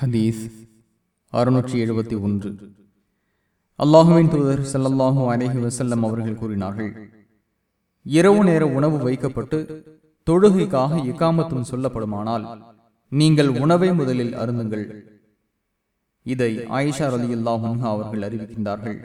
ஹதீஸ் அறுநூற்றி எழுபத்தி ஒன்று. அல்லாஹுவின் தூதர் ஸல்லல்லாஹு அலைஹி வசல்லம் அவர்கள் கூறினார்கள் இரவு நேர உணவு வைக்கப்பட்டு தொழுகைக்காக இக்காமத்தும் சொல்லப்படுமானால் நீங்கள் உணவை முதலில் அருந்துங்கள். இதை ஆயிஷா ரலியல்லாஹு அன்ஹா அவர்கள் அறிவிக்கின்றார்கள்.